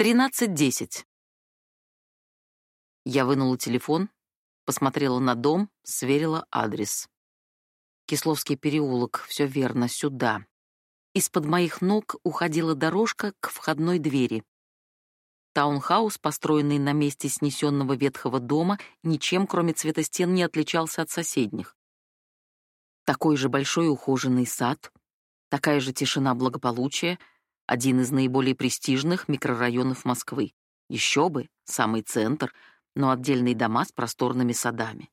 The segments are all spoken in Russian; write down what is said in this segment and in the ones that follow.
13.10. Я вынула телефон, посмотрела на дом, сверила адрес. Кисловский переулок, все верно, сюда. Из-под моих ног уходила дорожка к входной двери. Таунхаус, построенный на месте снесенного ветхого дома, ничем, кроме цвета стен, не отличался от соседних. Такой же большой ухоженный сад, такая же тишина благополучия — один из наиболее престижных микрорайонов Москвы. Еще бы, самый центр, но отдельные дома с просторными садами.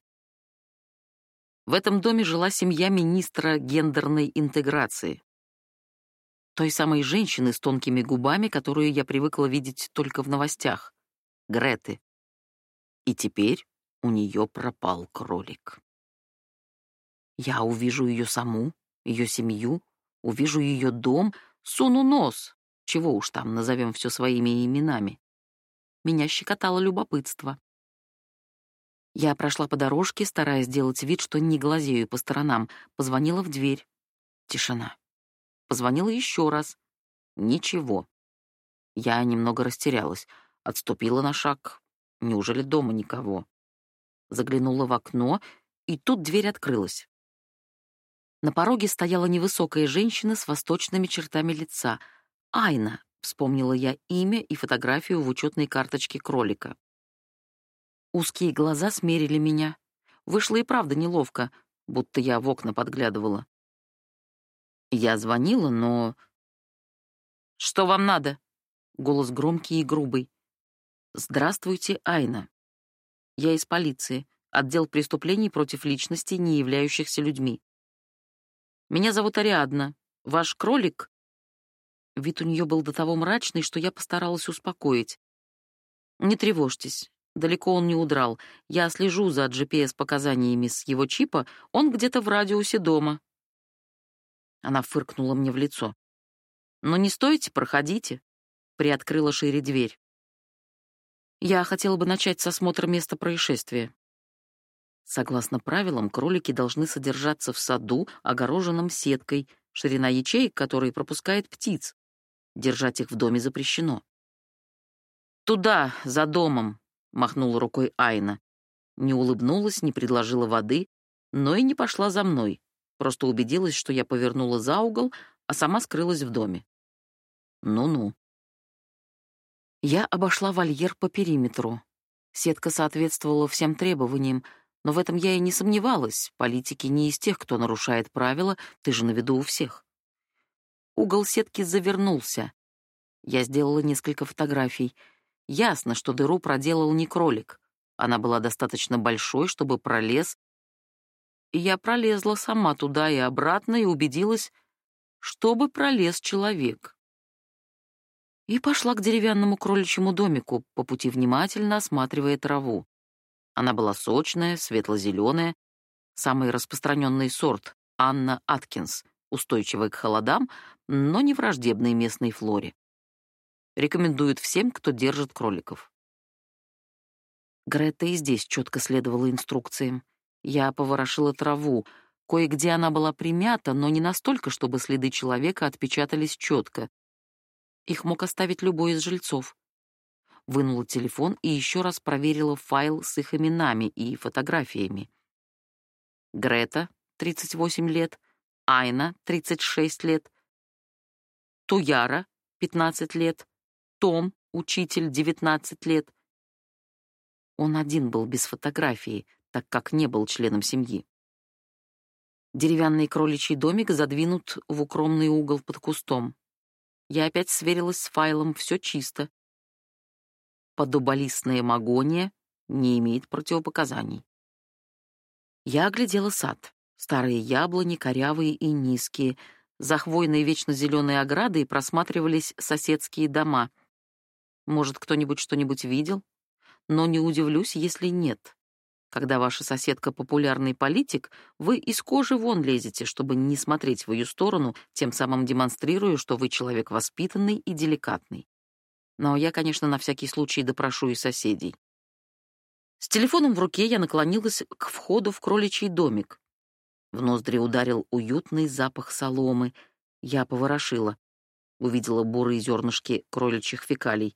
В этом доме жила семья министра гендерной интеграции. Той самой женщины с тонкими губами, которую я привыкла видеть только в новостях. Греты. И теперь у нее пропал кролик. Я увижу ее саму, ее семью, увижу ее дом, Суну нос. Чего уж там, назовем все своими именами. Меня щекотало любопытство. Я прошла по дорожке, стараясь сделать вид, что не глазею по сторонам, позвонила в дверь. Тишина. Позвонила еще раз. Ничего. Я немного растерялась, отступила на шаг. Неужели дома никого? Заглянула в окно, и тут дверь открылась. На пороге стояла невысокая женщина с восточными чертами лица. Айна, вспомнила я имя и фотографию в учетной карточке кролика. Узкие глаза смерили меня. Вышло и правда неловко, будто я в окна подглядывала. Я звонила, но... «Что вам надо?» Голос громкий и грубый. «Здравствуйте, Айна. Я из полиции, отдел преступлений против личности, не являющихся людьми. Меня зовут Ариадна. Ваш кролик...» Вид у нее был до того мрачный, что я постаралась успокоить. «Не тревожьтесь. Далеко он не удрал. Я слежу за GPS-показаниями с его чипа. Он где-то в радиусе дома». Она фыркнула мне в лицо. «Но не стойте, проходите», — приоткрыла шире дверь. «Я хотела бы начать с осмотра места происшествия». Согласно правилам, кролики должны содержаться в саду, огороженном сеткой, ширина ячеек которой пропускает птиц. Держать их в доме запрещено. «Туда, за домом», — махнула рукой Айна. Не улыбнулась, не предложила воды, но и не пошла за мной. Просто убедилась, что я повернула за угол, а сама скрылась в доме. Ну-ну. Я обошла вольер по периметру. Сетка соответствовала всем требованиям — но в этом я и не сомневалась. Политики не из тех, кто нарушает правила, ты же на виду у всех. Угол сетки завернулся. Я сделала несколько фотографий. Ясно, что дыру проделал не кролик. Она была достаточно большой, чтобы пролез. И я пролезла сама туда и обратно и убедилась, чтобы пролез человек. И пошла к деревянному кроличьему домику, по пути внимательно осматривая траву. Она была сочная, светло-зеленая, самый распространенный сорт — Анна Аткинс, устойчивая к холодам, но не враждебной местной флоре. Рекомендуют всем, кто держит кроликов. Грета и здесь четко следовала инструкциям. Я поворошила траву. Кое-где она была примята, но не настолько, чтобы следы человека отпечатались четко. Их мог оставить любой из жильцов вынула телефон и еще раз проверила файл с их именами и фотографиями. Грета, 38 лет, Айна, 36 лет, Туяра, 15 лет, Том, учитель, 19 лет. Он один был без фотографии, так как не был членом семьи. Деревянный кроличий домик задвинут в укромный угол под кустом. Я опять сверилась с файлом, все чисто подоболистная магония не имеет противопоказаний. Я оглядела сад. Старые яблони, корявые и низкие. За хвойной вечно зеленой оградой просматривались соседские дома. Может, кто-нибудь что-нибудь видел? Но не удивлюсь, если нет. Когда ваша соседка популярный политик, вы из кожи вон лезете, чтобы не смотреть в ее сторону, тем самым демонстрируя, что вы человек воспитанный и деликатный но я, конечно, на всякий случай допрошу и соседей. С телефоном в руке я наклонилась к входу в кроличий домик. В ноздри ударил уютный запах соломы. Я поворошила. Увидела бурые зернышки кроличьих фекалий.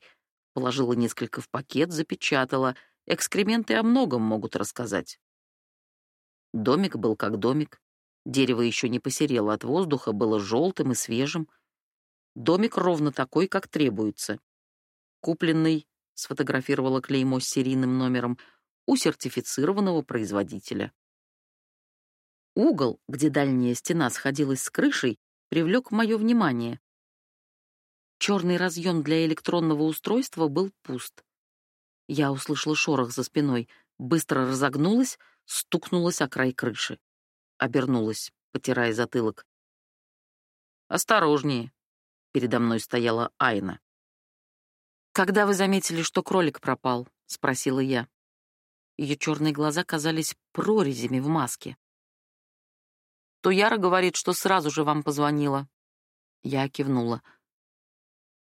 Положила несколько в пакет, запечатала. Экскременты о многом могут рассказать. Домик был как домик. Дерево еще не посерело от воздуха, было желтым и свежим. Домик ровно такой, как требуется. Купленный, сфотографировала клеймо с серийным номером, у сертифицированного производителя. Угол, где дальняя стена сходилась с крышей, привлек мое внимание. Черный разъем для электронного устройства был пуст. Я услышала шорох за спиной, быстро разогнулась, стукнулась о край крыши. Обернулась, потирая затылок. «Осторожнее!» — передо мной стояла Айна. «Когда вы заметили, что кролик пропал?» — спросила я. Ее черные глаза казались прорезями в маске. Туяра говорит, что сразу же вам позвонила. Я кивнула.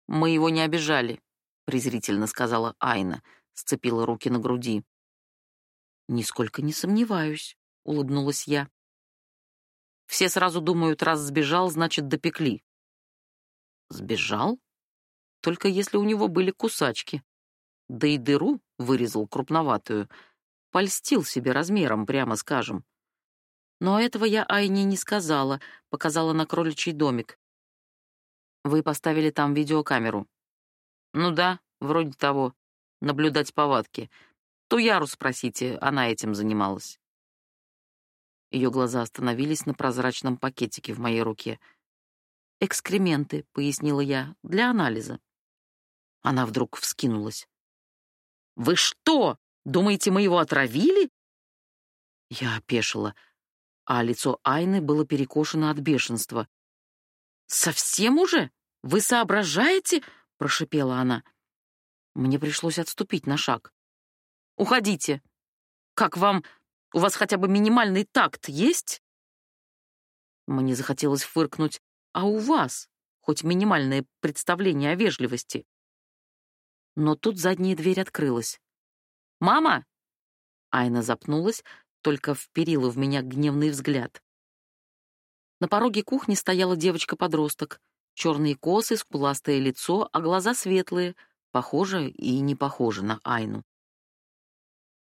Мы его не обижали, презрительно сказала Айна, сцепила руки на груди. Нисколько не сомневаюсь, улыбнулась я. Все сразу думают, раз сбежал, значит, допекли. Сбежал? Только если у него были кусачки. Да и дыру вырезал крупноватую. Польстил себе размером, прямо скажем. Но этого я Айне не сказала, показала на кроличий домик. Вы поставили там видеокамеру. Ну да, вроде того. Наблюдать повадки. Ту Яру спросите, она этим занималась. Ее глаза остановились на прозрачном пакетике в моей руке. «Экскременты», — пояснила я, — «для анализа». Она вдруг вскинулась. «Вы что, думаете, мы его отравили?» Я опешила а лицо Айны было перекошено от бешенства. «Совсем уже? Вы соображаете?» — прошипела она. Мне пришлось отступить на шаг. «Уходите! Как вам? У вас хотя бы минимальный такт есть?» Мне захотелось фыркнуть. «А у вас хоть минимальное представление о вежливости?» Но тут задняя дверь открылась. «Мама!» Айна запнулась, только вперила в меня гневный взгляд. На пороге кухни стояла девочка-подросток. Черные косы, скуластое лицо, а глаза светлые, похожи и не похожи на Айну.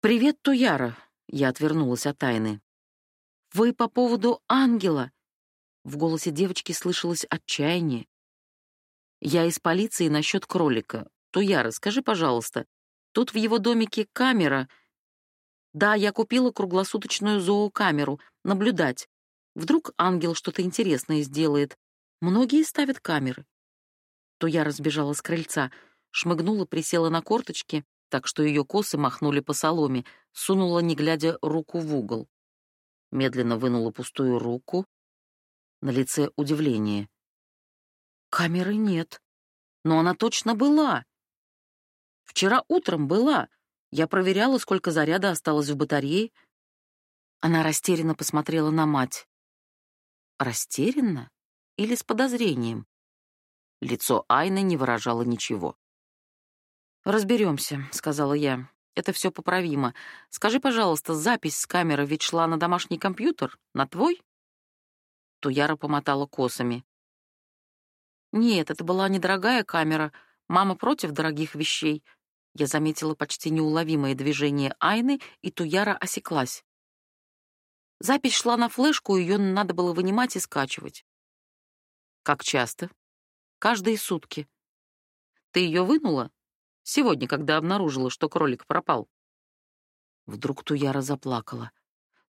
«Привет, Туяра!» — я отвернулась от Айны. «Вы по поводу ангела!» В голосе девочки слышалось отчаяние. «Я из полиции насчет кролика. Туяра, скажи, пожалуйста, тут в его домике камера — да, я купила круглосуточную зоокамеру, наблюдать. Вдруг ангел что-то интересное сделает. Многие ставят камеры. То я разбежала с крыльца, шмыгнула, присела на корточки, так что ее косы махнули по соломе, сунула, не глядя, руку в угол. Медленно вынула пустую руку. На лице удивление. Камеры нет. Но она точно была. Вчера утром была. Я проверяла, сколько заряда осталось в батарее. Она растерянно посмотрела на мать. Растерянно или с подозрением? Лицо Айны не выражало ничего. «Разберемся», — сказала я. «Это все поправимо. Скажи, пожалуйста, запись с камеры ведь шла на домашний компьютер? На твой?» Туяра помотала косами. «Нет, это была недорогая камера. Мама против дорогих вещей. Я заметила почти неуловимое движение Айны, и Туяра осеклась. Запись шла на флешку, ее надо было вынимать и скачивать. Как часто? Каждые сутки. Ты ее вынула? Сегодня, когда обнаружила, что кролик пропал. Вдруг Туяра заплакала.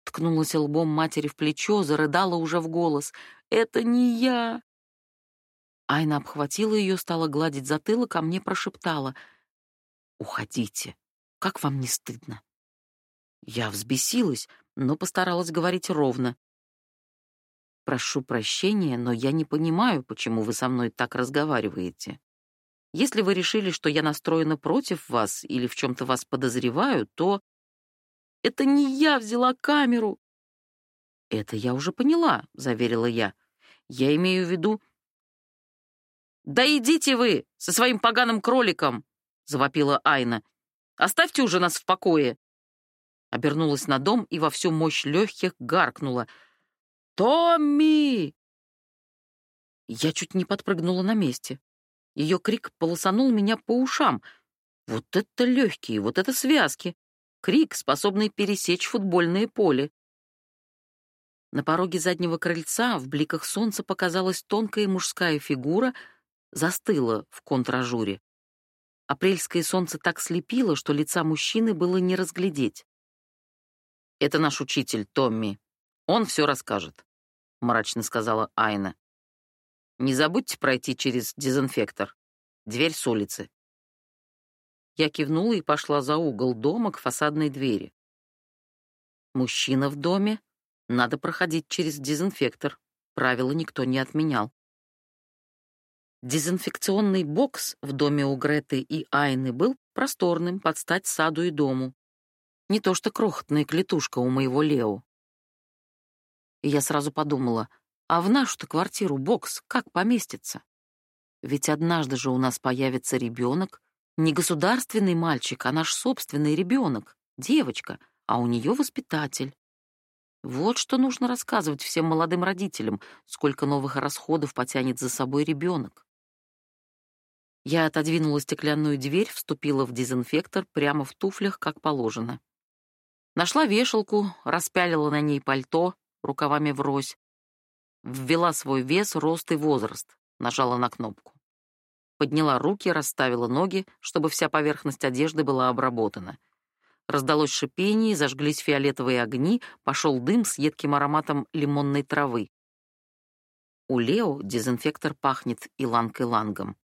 Ткнулась лбом матери в плечо, зарыдала уже в голос. «Это не я!» Айна обхватила ее, стала гладить затылок, а мне прошептала — Уходите. Как вам не стыдно? Я взбесилась, но постаралась говорить ровно. Прошу прощения, но я не понимаю, почему вы со мной так разговариваете. Если вы решили, что я настроена против вас или в чем-то вас подозреваю, то... Это не я взяла камеру. Это я уже поняла, заверила я. Я имею в виду... Да идите вы со своим поганым кроликом, — завопила Айна. «Оставьте уже нас в покое!» Обернулась на дом и во всю мощь легких гаркнула. «Томми!» Я чуть не подпрыгнула на месте. Ее крик полосанул меня по ушам. Вот это легкие, вот это связки. Крик, способный пересечь футбольное поле. На пороге заднего крыльца в бликах солнца показалась тонкая мужская фигура, застыла в контражуре. Апрельское солнце так слепило, что лица мужчины было не разглядеть. «Это наш учитель, Томми. Он все расскажет», — мрачно сказала Айна. «Не забудьте пройти через дезинфектор. Дверь с улицы». Я кивнула и пошла за угол дома к фасадной двери. Мужчина в доме, надо проходить через дезинфектор. Правила никто не отменял. Дезинфекционный бокс в доме у Греты и Айны был просторным, под стать саду и дому. Не то что крохотная клетушка у моего Лео. И я сразу подумала, а в нашу-то квартиру бокс как поместится? Ведь однажды же у нас появится ребенок, не государственный мальчик, а наш собственный ребенок, девочка, а у нее воспитатель. Вот что нужно рассказывать всем молодым родителям, сколько новых расходов потянет за собой ребенок. Я отодвинула стеклянную дверь, вступила в дезинфектор прямо в туфлях, как положено. Нашла вешалку, распялила на ней пальто, рукавами врозь. Ввела свой вес, рост и возраст, нажала на кнопку подняла руки, расставила ноги, чтобы вся поверхность одежды была обработана. Раздалось шипение, зажглись фиолетовые огни, пошел дым с едким ароматом лимонной травы. У Лео дезинфектор пахнет иланг-илангом.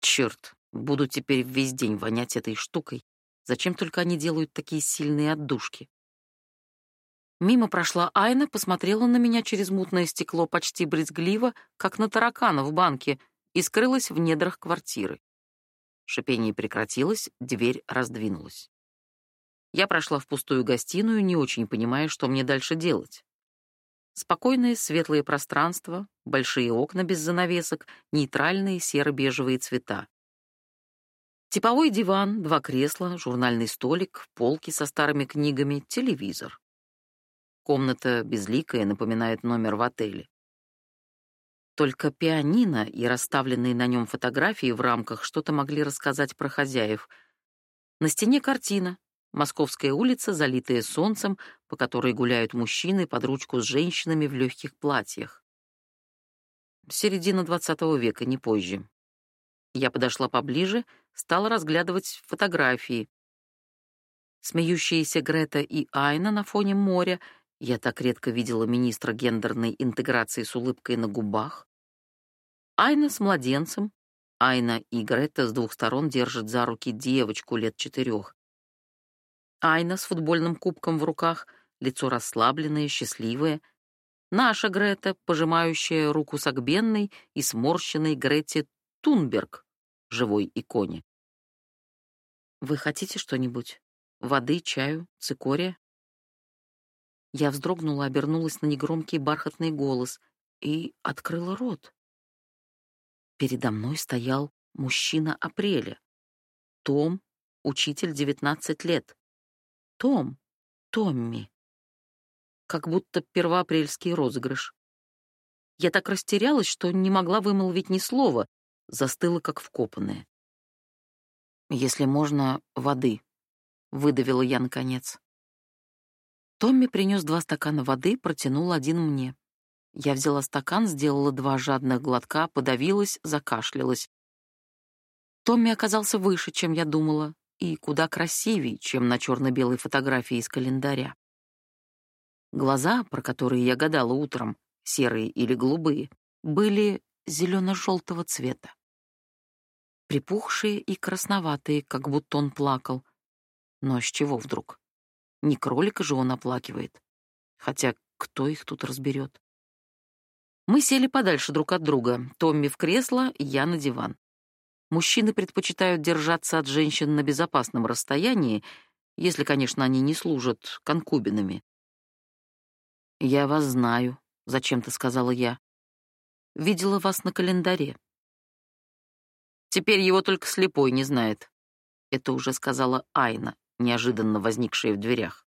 Черт, буду теперь весь день вонять этой штукой. Зачем только они делают такие сильные отдушки? Мимо прошла Айна, посмотрела на меня через мутное стекло почти брезгливо, как на таракана в банке, и скрылась в недрах квартиры. Шипение прекратилось, дверь раздвинулась. Я прошла в пустую гостиную, не очень понимая, что мне дальше делать. Спокойное светлое пространство, большие окна без занавесок, нейтральные серо-бежевые цвета. Типовой диван, два кресла, журнальный столик, полки со старыми книгами, телевизор. Комната безликая, напоминает номер в отеле. Только пианино и расставленные на нем фотографии в рамках что-то могли рассказать про хозяев. На стене картина. Московская улица, залитая солнцем, по которой гуляют мужчины под ручку с женщинами в легких платьях. Середина двадцатого века, не позже. Я подошла поближе, стала разглядывать фотографии. Смеющиеся Грета и Айна на фоне моря. Я так редко видела министра гендерной интеграции с улыбкой на губах. Айна с младенцем. Айна и Грета с двух сторон держат за руки девочку лет четырех. Айна с футбольным кубком в руках, лицо расслабленное, счастливое. Наша Грета, пожимающая руку согбенной и сморщенной Грете Тунберг, живой иконе. «Вы хотите что-нибудь? Воды, чаю, цикория?» Я вздрогнула, обернулась на негромкий бархатный голос и открыла рот. Передо мной стоял мужчина Апреля. Том, учитель 19 лет. Том, Томми. Как будто первоапрельский розыгрыш. Я так растерялась, что не могла вымолвить ни слова, застыла как вкопанная. «Если можно, воды», — выдавила я наконец. Томми принес два стакана воды, протянул один мне. Я взяла стакан, сделала два жадных глотка, подавилась, закашлялась. Томми оказался выше, чем я думала, и куда красивее, чем на черно-белой фотографии из календаря. Глаза, про которые я гадала утром, серые или голубые, были зелено-желтого цвета. Припухшие и красноватые, как будто он плакал. Но с чего вдруг? Не кролика же он оплакивает. Хотя кто их тут разберет? Мы сели подальше друг от друга. Томми в кресло, я на диван. Мужчины предпочитают держаться от женщин на безопасном расстоянии, если, конечно, они не служат конкубинами. «Я вас знаю», — зачем-то сказала я. «Видела вас на календаре». «Теперь его только слепой не знает», — это уже сказала Айна, неожиданно возникшая в дверях.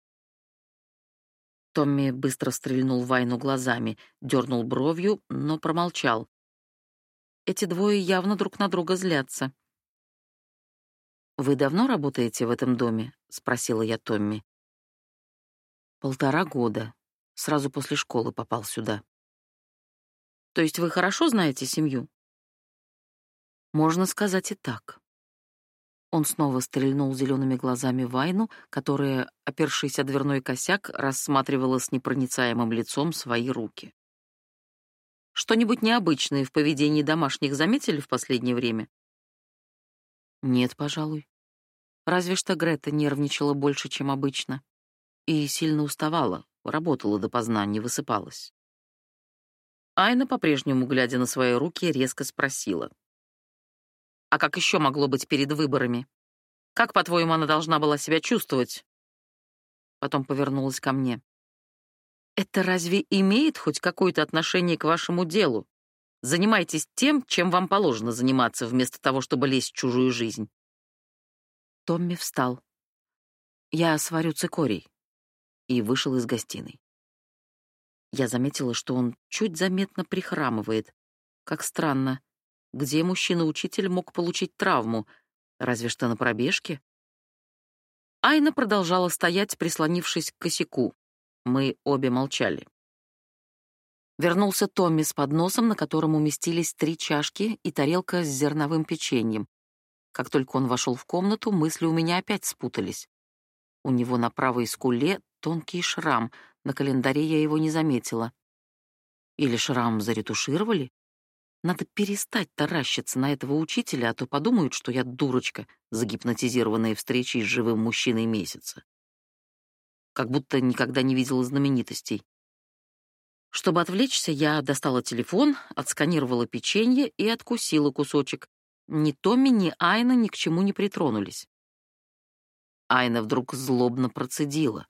Томми быстро стрельнул Вайну глазами, дернул бровью, но промолчал. Эти двое явно друг на друга злятся. «Вы давно работаете в этом доме?» — спросила я Томми. «Полтора года. Сразу после школы попал сюда». «То есть вы хорошо знаете семью?» «Можно сказать и так». Он снова стрельнул зелеными глазами Вайну, которая, опершись о дверной косяк, рассматривала с непроницаемым лицом свои руки. «Что-нибудь необычное в поведении домашних заметили в последнее время?» Нет, пожалуй. Разве что Грета нервничала больше, чем обычно. И сильно уставала, работала допоздна, не высыпалась. Айна, по-прежнему глядя на свои руки, резко спросила. «А как еще могло быть перед выборами? Как, по-твоему, она должна была себя чувствовать?» Потом повернулась ко мне. «Это разве имеет хоть какое-то отношение к вашему делу? Занимайтесь тем, чем вам положено заниматься, вместо того, чтобы лезть в чужую жизнь. Томми встал. Я сварю цикорий. И вышел из гостиной. Я заметила, что он чуть заметно прихрамывает. Как странно. Где мужчина-учитель мог получить травму? Разве что на пробежке? Айна продолжала стоять, прислонившись к косяку. Мы обе молчали. Вернулся Томми с подносом, на котором уместились три чашки и тарелка с зерновым печеньем. Как только он вошел в комнату, мысли у меня опять спутались. У него на правой скуле тонкий шрам, на календаре я его не заметила. Или шрам заретушировали? Надо перестать таращиться на этого учителя, а то подумают, что я дурочка, загипнотизированная встречей с живым мужчиной месяца. Как будто никогда не видела знаменитостей. Чтобы отвлечься, я достала телефон, отсканировала печенье и откусила кусочек. Ни Томми, ни Айна ни к чему не притронулись. Айна вдруг злобно процедила.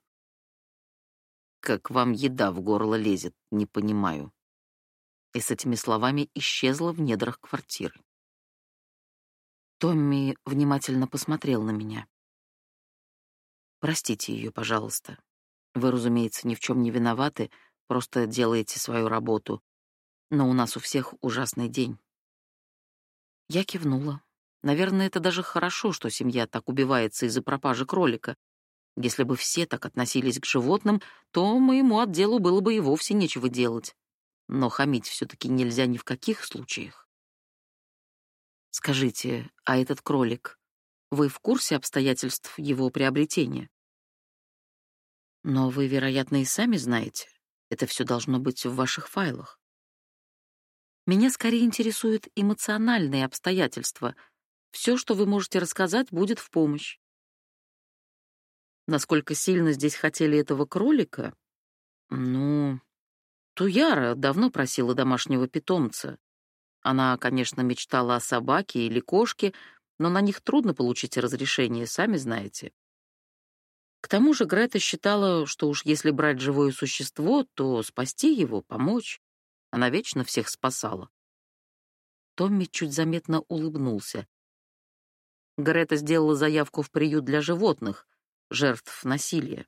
«Как вам еда в горло лезет, не понимаю». И с этими словами исчезла в недрах квартиры. Томми внимательно посмотрел на меня. «Простите ее, пожалуйста. Вы, разумеется, ни в чем не виноваты, — Просто делаете свою работу. Но у нас у всех ужасный день. Я кивнула. Наверное, это даже хорошо, что семья так убивается из-за пропажи кролика. Если бы все так относились к животным, то моему отделу было бы и вовсе нечего делать. Но хамить все-таки нельзя ни в каких случаях. Скажите, а этот кролик, вы в курсе обстоятельств его приобретения? Но вы, вероятно, и сами знаете. Это все должно быть в ваших файлах. Меня скорее интересуют эмоциональные обстоятельства. Все, что вы можете рассказать, будет в помощь. Насколько сильно здесь хотели этого кролика? Ну, Туяра давно просила домашнего питомца. Она, конечно, мечтала о собаке или кошке, но на них трудно получить разрешение, сами знаете. К тому же Грета считала, что уж если брать живое существо, то спасти его, помочь. Она вечно всех спасала. Томми чуть заметно улыбнулся. Грета сделала заявку в приют для животных, жертв насилия.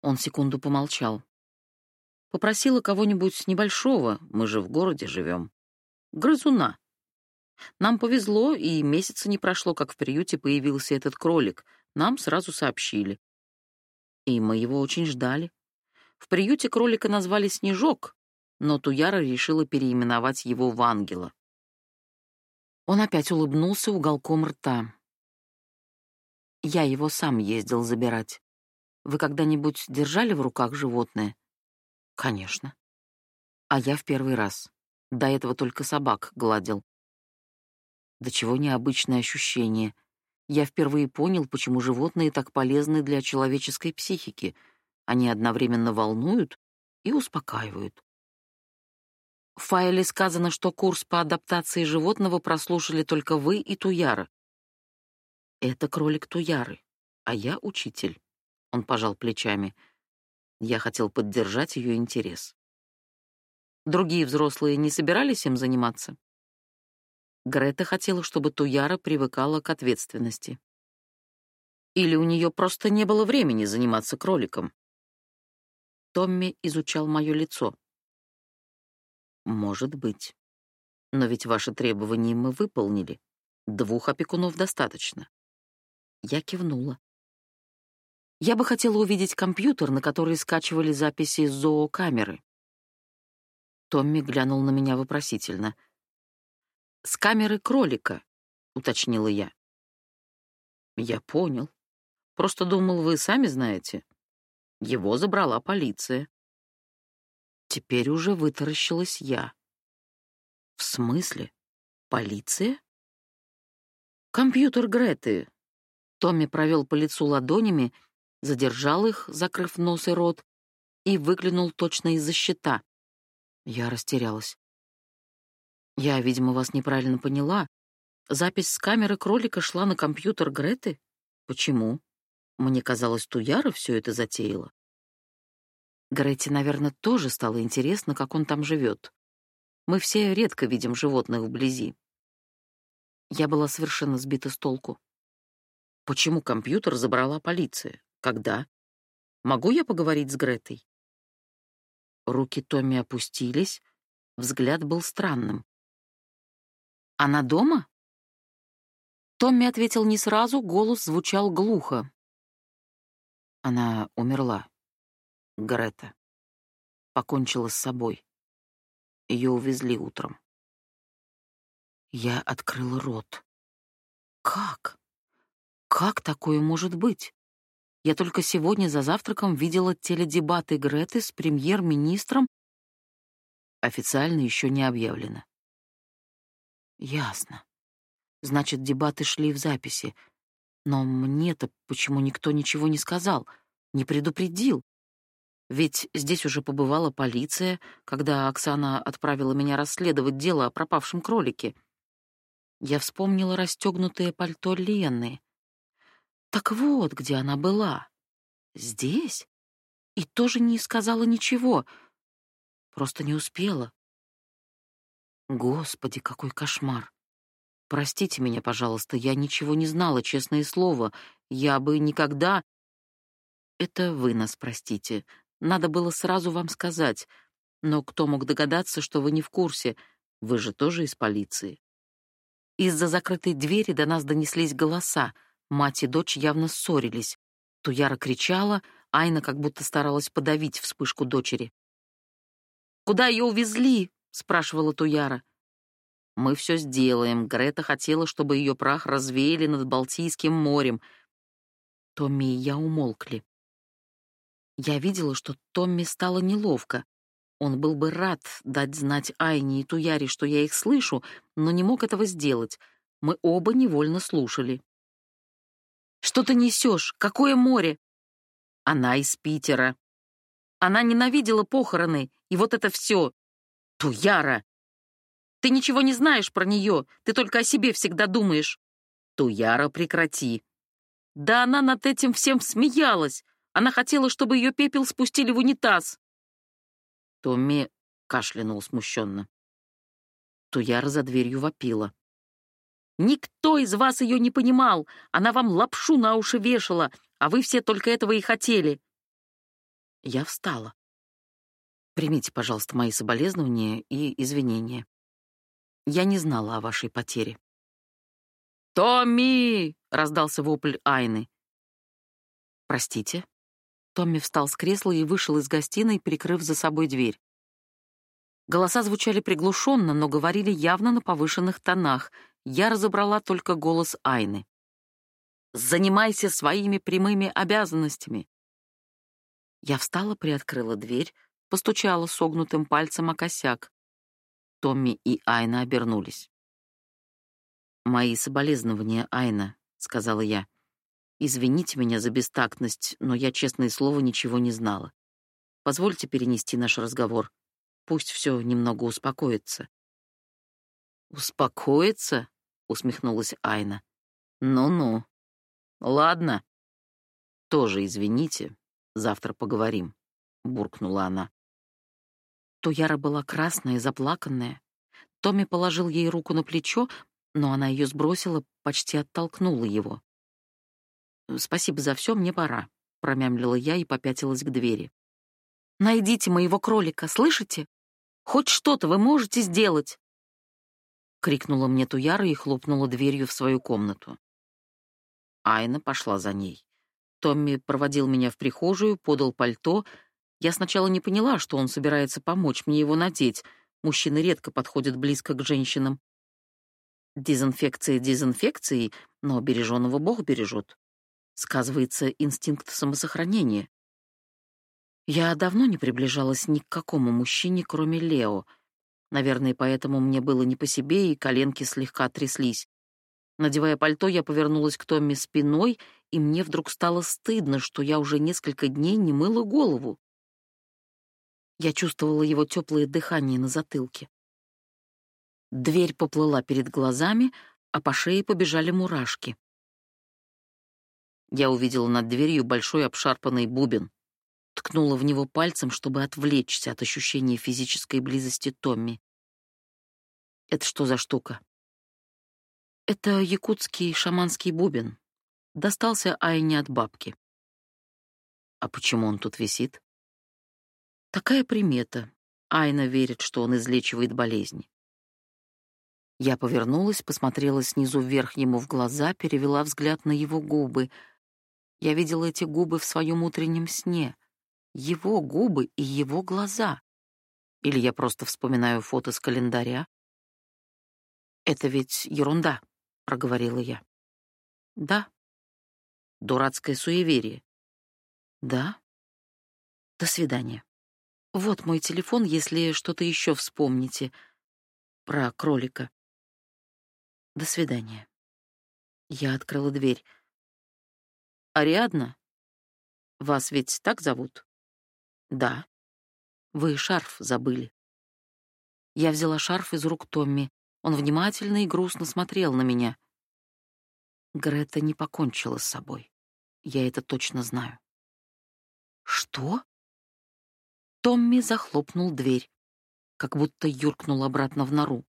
Он секунду помолчал. Попросила кого-нибудь небольшого, мы же в городе живем. Грызуна. Нам повезло, и месяца не прошло, как в приюте появился этот кролик, нам сразу сообщили. И мы его очень ждали. В приюте кролика назвали Снежок, но Туяра решила переименовать его в Ангела. Он опять улыбнулся уголком рта. Я его сам ездил забирать. Вы когда-нибудь держали в руках животное? Конечно. А я в первый раз. До этого только собак гладил. До чего необычное ощущение — я впервые понял, почему животные так полезны для человеческой психики. Они одновременно волнуют и успокаивают. В файле сказано, что курс по адаптации животного прослушали только вы и Туяра. Это кролик Туяры, а я учитель. Он пожал плечами. Я хотел поддержать ее интерес. Другие взрослые не собирались им заниматься? Грета хотела, чтобы Туяра привыкала к ответственности. Или у нее просто не было времени заниматься кроликом. Томми изучал мое лицо. Может быть. Но ведь ваши требования мы выполнили. Двух опекунов достаточно. Я кивнула. Я бы хотела увидеть компьютер, на который скачивали записи из зоокамеры. Томми глянул на меня вопросительно. «С камеры кролика», — уточнила я. «Я понял. Просто думал, вы сами знаете. Его забрала полиция». Теперь уже вытаращилась я. «В смысле? Полиция?» «Компьютер Греты». Томми провел по лицу ладонями, задержал их, закрыв нос и рот, и выглянул точно из-за щита. Я растерялась. Я, видимо, вас неправильно поняла. Запись с камеры кролика шла на компьютер Греты? Почему? Мне казалось, Туяра все это затеяла. Грете, наверное, тоже стало интересно, как он там живет. Мы все редко видим животных вблизи. Я была совершенно сбита с толку. Почему компьютер забрала полиция? Когда? Могу я поговорить с Гретой? Руки Томми опустились, взгляд был странным. «Она дома?» Томми ответил не сразу, голос звучал глухо. Она умерла. Грета. Покончила с собой. Ее увезли утром. Я открыла рот. Как? Как такое может быть? Я только сегодня за завтраком видела теледебаты Греты с премьер-министром. Официально еще не объявлено. Ясно. Значит, дебаты шли в записи. Но мне-то почему никто ничего не сказал, не предупредил? Ведь здесь уже побывала полиция, когда Оксана отправила меня расследовать дело о пропавшем кролике. Я вспомнила расстегнутое пальто Лены. Так вот, где она была. Здесь? И тоже не сказала ничего. Просто не успела. Господи, какой кошмар. Простите меня, пожалуйста, я ничего не знала, честное слово. Я бы никогда... Это вы нас простите. Надо было сразу вам сказать. Но кто мог догадаться, что вы не в курсе? Вы же тоже из полиции. Из-за закрытой двери до нас донеслись голоса — Мать и дочь явно ссорились. Туяра кричала, Айна как будто старалась подавить вспышку дочери. «Куда ее увезли?» — спрашивала Туяра. «Мы все сделаем. Грета хотела, чтобы ее прах развеяли над Балтийским морем». Томми и я умолкли. Я видела, что Томми стало неловко. Он был бы рад дать знать Айне и Туяре, что я их слышу, но не мог этого сделать. Мы оба невольно слушали. Что ты несешь? Какое море? Она из Питера. Она ненавидела похороны, и вот это все. Туяра! Ты ничего не знаешь про нее, ты только о себе всегда думаешь. Туяра, прекрати. Да она над этим всем смеялась. Она хотела, чтобы ее пепел спустили в унитаз. Томми кашлянул смущенно. Туяра за дверью вопила. Никто из вас ее не понимал. Она вам лапшу на уши вешала, а вы все только этого и хотели. Я встала. Примите, пожалуйста, мои соболезнования и извинения. Я не знала о вашей потере. «Томми!» — раздался вопль Айны. «Простите?» Томми встал с кресла и вышел из гостиной, прикрыв за собой дверь. Голоса звучали приглушенно, но говорили явно на повышенных тонах, я разобрала только голос Айны. «Занимайся своими прямыми обязанностями!» Я встала, приоткрыла дверь, постучала согнутым пальцем о косяк. Томми и Айна обернулись. «Мои соболезнования, Айна», — сказала я. «Извините меня за бестактность, но я, честное слово, ничего не знала. Позвольте перенести наш разговор. Пусть все немного успокоится». «Успокоится?» — усмехнулась Айна. «Ну-ну. Ладно. Тоже извините. Завтра поговорим», — буркнула она. Туяра была красная и заплаканная. Томми положил ей руку на плечо, но она ее сбросила, почти оттолкнула его. «Спасибо за все, мне пора», — промямлила я и попятилась к двери. «Найдите моего кролика, слышите? Хоть что-то вы можете сделать!» крикнула мне Туяра и хлопнула дверью в свою комнату. Айна пошла за ней. Томми проводил меня в прихожую, подал пальто. Я сначала не поняла, что он собирается помочь мне его надеть. Мужчины редко подходят близко к женщинам. Дезинфекция дезинфекцией, но береженого Бог бережет. Сказывается инстинкт самосохранения. Я давно не приближалась ни к какому мужчине, кроме Лео. Наверное, поэтому мне было не по себе, и коленки слегка тряслись. Надевая пальто, я повернулась к Томми спиной, и мне вдруг стало стыдно, что я уже несколько дней не мыла голову. Я чувствовала его теплое дыхание на затылке. Дверь поплыла перед глазами, а по шее побежали мурашки. Я увидела над дверью большой обшарпанный бубен ткнула в него пальцем, чтобы отвлечься от ощущения физической близости Томми. «Это что за штука?» «Это якутский шаманский бубен. Достался Айне от бабки». «А почему он тут висит?» «Такая примета. Айна верит, что он излечивает болезни». Я повернулась, посмотрела снизу вверх ему в глаза, перевела взгляд на его губы. Я видела эти губы в своем утреннем сне — его губы и его глаза. Или я просто вспоминаю фото с календаря? Это ведь ерунда, проговорила я. Да. Дурацкое суеверие. Да. До свидания. Вот мой телефон, если что-то еще вспомните про кролика. До свидания. Я открыла дверь. Ариадна? Вас ведь так зовут? Да. Вы шарф забыли. Я взяла шарф из рук Томми. Он внимательно и грустно смотрел на меня. Грета не покончила с собой. Я это точно знаю. Что? Томми захлопнул дверь, как будто юркнул обратно в нору.